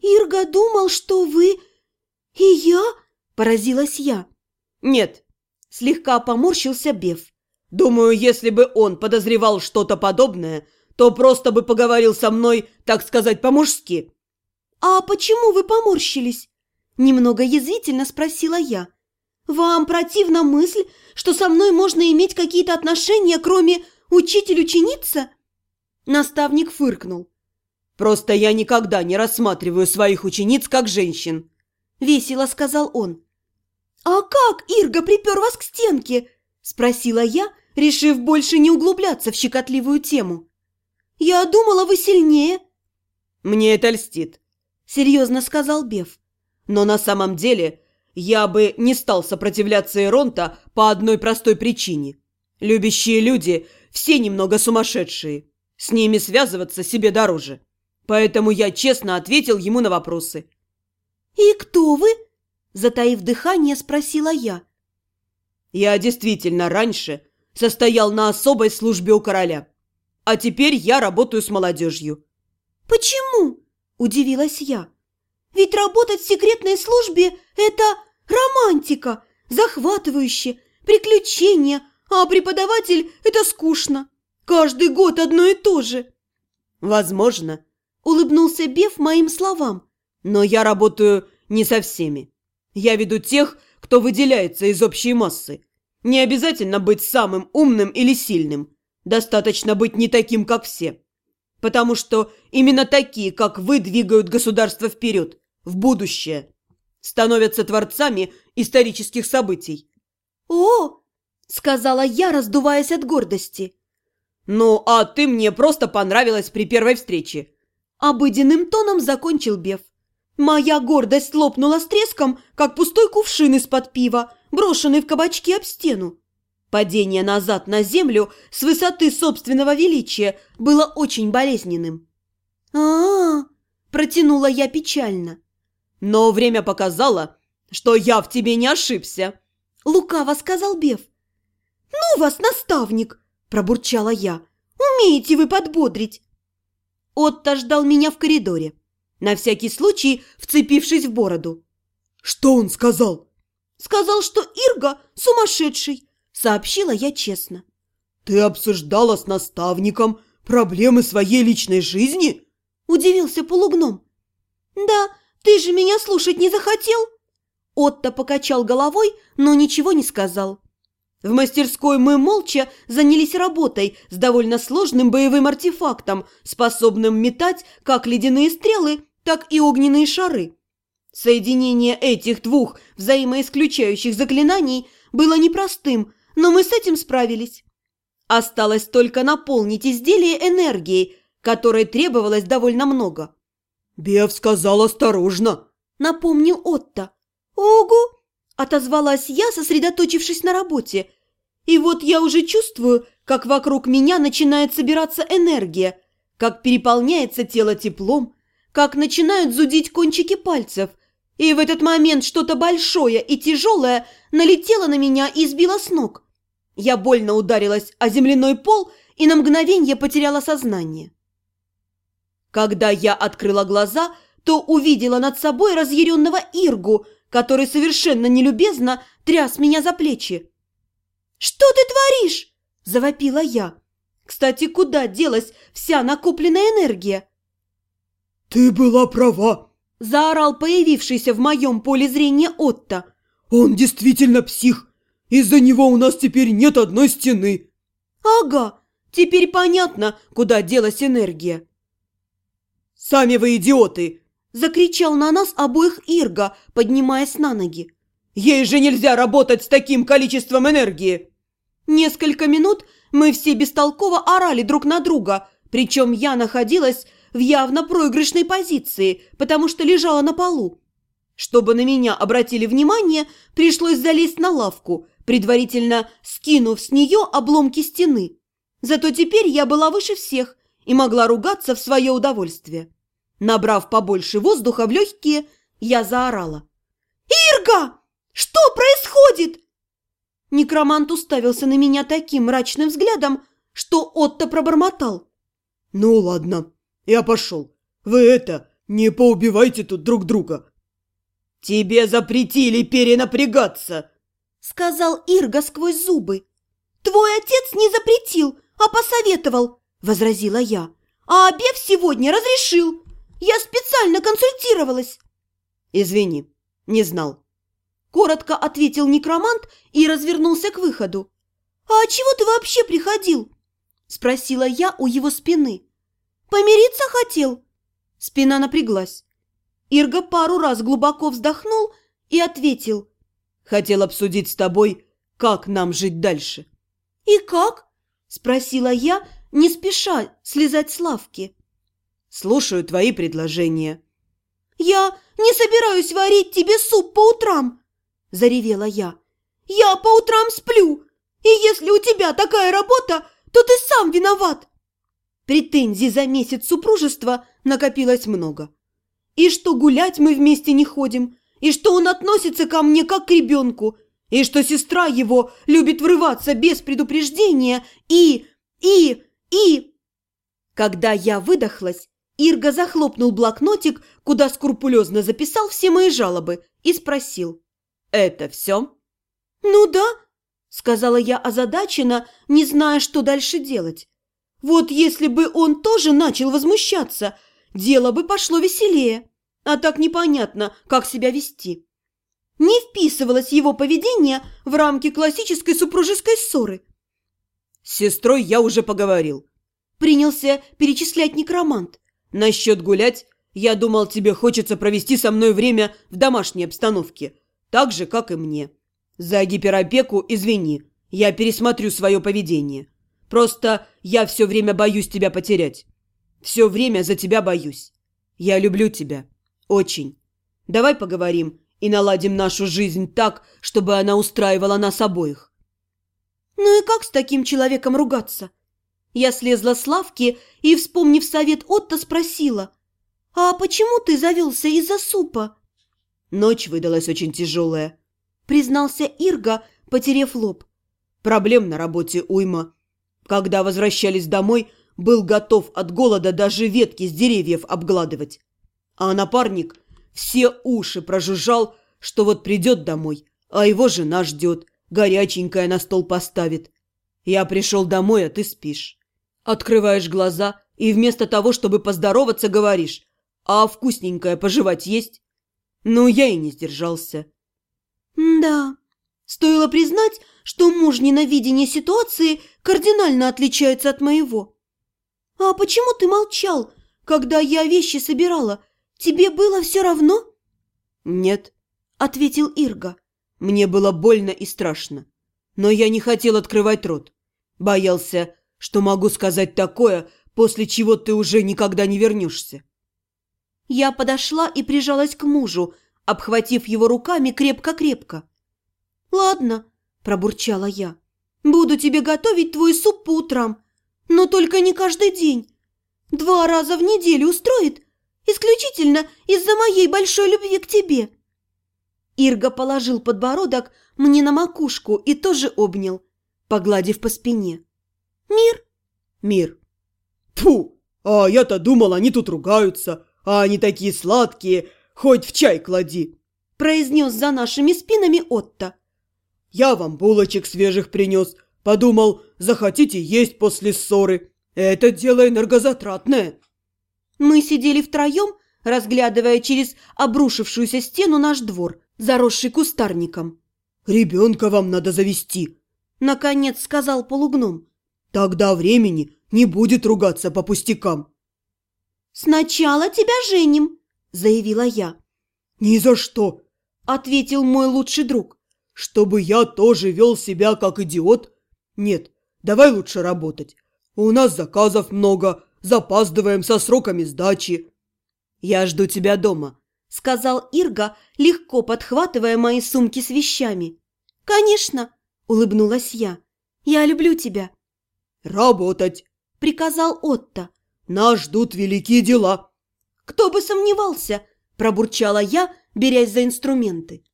Ирга думал, что вы... И я?» – поразилась я. «Нет», – слегка поморщился Беф. «Думаю, если бы он подозревал что-то подобное, то просто бы поговорил со мной, так сказать, по-мужски». «А почему вы поморщились?» – немного язвительно спросила я. «Вам противна мысль, что со мной можно иметь какие-то отношения, кроме учитель-ученица?» Наставник фыркнул. «Просто я никогда не рассматриваю своих учениц как женщин», – весело сказал он. «А как Ирга припер вас к стенке?» – спросила я, решив больше не углубляться в щекотливую тему. «Я думала, вы сильнее». «Мне это льстит», – серьезно сказал Беф. «Но на самом деле я бы не стал сопротивляться Эронта по одной простой причине. Любящие люди все немного сумасшедшие. С ними связываться себе дороже». Поэтому я честно ответил ему на вопросы. «И кто вы?» – затаив дыхание, спросила я. «Я действительно раньше состоял на особой службе у короля, а теперь я работаю с молодежью». «Почему?» – удивилась я. «Ведь работать в секретной службе – это романтика, захватывающе, приключения, а преподаватель – это скучно. Каждый год одно и то же». «Возможно», Улыбнулся Беф моим словам. «Но я работаю не со всеми. Я веду тех, кто выделяется из общей массы. Не обязательно быть самым умным или сильным. Достаточно быть не таким, как все. Потому что именно такие, как вы, двигают государство вперед, в будущее. Становятся творцами исторических событий». «О!» – сказала я, раздуваясь от гордости. «Ну, а ты мне просто понравилась при первой встрече. Обыденным тоном закончил Беф. Моя гордость лопнула с треском, как пустой кувшин из-под пива, брошенный в кабачке об стену. Падение назад на землю с высоты собственного величия было очень болезненным. а, -а, -а протянула я печально. «Но время показало, что я в тебе не ошибся», — лукаво сказал Беф. «Ну вас, наставник!» – пробурчала я. «Умеете вы подбодрить!» Отто ждал меня в коридоре, на всякий случай вцепившись в бороду. «Что он сказал?» «Сказал, что Ирга сумасшедший», — сообщила я честно. «Ты обсуждала с наставником проблемы своей личной жизни?» — удивился полугном. «Да, ты же меня слушать не захотел?» Отто покачал головой, но ничего не сказал. В мастерской мы молча занялись работой с довольно сложным боевым артефактом, способным метать как ледяные стрелы, так и огненные шары. Соединение этих двух взаимоисключающих заклинаний было непростым, но мы с этим справились. Осталось только наполнить изделие энергией, которой требовалось довольно много. «Бев сказал осторожно», — напомнил Отто. «Ого!» Отозвалась я, сосредоточившись на работе. И вот я уже чувствую, как вокруг меня начинает собираться энергия, как переполняется тело теплом, как начинают зудить кончики пальцев. И в этот момент что-то большое и тяжелое налетело на меня и сбило с ног. Я больно ударилась о земляной пол и на мгновение потеряла сознание. Когда я открыла глаза, то увидела над собой разъяренного Иргу – который совершенно нелюбезно тряс меня за плечи. «Что ты творишь?» – завопила я. Кстати, куда делась вся накопленная энергия? «Ты была права!» – заорал появившийся в моем поле зрения Отто. «Он действительно псих! Из-за него у нас теперь нет одной стены!» «Ага, теперь понятно, куда делась энергия!» «Сами вы идиоты!» Закричал на нас обоих Ирга, поднимаясь на ноги. «Ей же нельзя работать с таким количеством энергии!» Несколько минут мы все бестолково орали друг на друга, причем я находилась в явно проигрышной позиции, потому что лежала на полу. Чтобы на меня обратили внимание, пришлось залезть на лавку, предварительно скинув с нее обломки стены. Зато теперь я была выше всех и могла ругаться в свое удовольствие. Набрав побольше воздуха в легкие, я заорала. «Ирга! Что происходит?» Некромант уставился на меня таким мрачным взглядом, что Отто пробормотал. «Ну ладно, я пошел. Вы это, Не поубивайте тут друг друга. Тебе запретили перенапрягаться, сказал Ирга сквозь зубы. Твой отец не запретил, а посоветовал, возразила я. А обед сегодня разрешил. Я специально консультировалась. Извини, не знал. Коротко ответил некромант и развернулся к выходу. «А чего ты вообще приходил?» Спросила я у его спины. «Помириться хотел?» Спина напряглась. Ирга пару раз глубоко вздохнул и ответил. «Хотел обсудить с тобой, как нам жить дальше». «И как?» – спросила я, не спеша слезать с лавки. «Слушаю твои предложения». «Я не собираюсь варить тебе суп по утрам!» – заревела я. «Я по утрам сплю, и если у тебя такая работа, то ты сам виноват!» Претензий за месяц супружества накопилось много. И что гулять мы вместе не ходим, и что он относится ко мне как к ребенку, и что сестра его любит врываться без предупреждения, и... и... и... Когда я выдохлась, Ирга захлопнул блокнотик, куда скрупулезно записал все мои жалобы, и спросил. «Это все?» «Ну да», — сказала я озадаченно, не зная, что дальше делать. «Вот если бы он тоже начал возмущаться, дело бы пошло веселее, а так непонятно, как себя вести». Не вписывалось его поведение в рамки классической супружеской ссоры. «С сестрой я уже поговорил», — принялся перечислять некромант. «Насчет гулять, я думал, тебе хочется провести со мной время в домашней обстановке, так же, как и мне. За гиперопеку извини, я пересмотрю свое поведение. Просто я все время боюсь тебя потерять. Все время за тебя боюсь. Я люблю тебя. Очень. Давай поговорим и наладим нашу жизнь так, чтобы она устраивала нас обоих. Ну и как с таким человеком ругаться? Я слезла с лавки и, вспомнив совет Отто, спросила, «А почему ты завелся из-за супа?» Ночь выдалась очень тяжелая признался Ирга, потерев лоб. Проблем на работе уйма. Когда возвращались домой, был готов от голода даже ветки с деревьев обгладывать. А напарник все уши прожужжал, что вот придет домой, а его жена ждет, горяченькое на стол поставит. Я пришел домой, а ты спишь. Открываешь глаза и вместо того, чтобы поздороваться, говоришь, а вкусненькое пожевать есть? Ну, я и не сдержался. Да, стоило признать, что мужнина видение ситуации кардинально отличается от моего. А почему ты молчал, когда я вещи собирала? Тебе было все равно? Нет, ответил Ирга. Мне было больно и страшно. Но я не хотел открывать рот. Боялся, что могу сказать такое, после чего ты уже никогда не вернешься. Я подошла и прижалась к мужу, обхватив его руками крепко-крепко. «Ладно», – пробурчала я, – «буду тебе готовить твой суп по утрам, но только не каждый день. Два раза в неделю устроит, исключительно из-за моей большой любви к тебе». Ирга положил подбородок мне на макушку и тоже обнял, погладив по спине. «Мир?» «Мир». «Тьфу! А я-то думал, они тут ругаются, а они такие сладкие, хоть в чай клади!» – произнес за нашими спинами Отто. «Я вам булочек свежих принес. Подумал, захотите есть после ссоры. Это дело энергозатратное». Мы сидели втроем, разглядывая через обрушившуюся стену наш двор, заросший кустарником. «Ребенка вам надо завести», – наконец сказал полугном. «Тогда времени не будет ругаться по пустякам». «Сначала тебя женим», – заявила я. «Ни за что!» – ответил мой лучший друг. «Чтобы я тоже вел себя как идиот? Нет, давай лучше работать. У нас заказов много, запаздываем со сроками сдачи». «Я жду тебя дома», – сказал Ирга, легко подхватывая мои сумки с вещами. «Конечно», – улыбнулась я. «Я люблю тебя». «Работать», – приказал Отто. «Нас ждут великие дела». «Кто бы сомневался!» – пробурчала я, берясь за инструменты.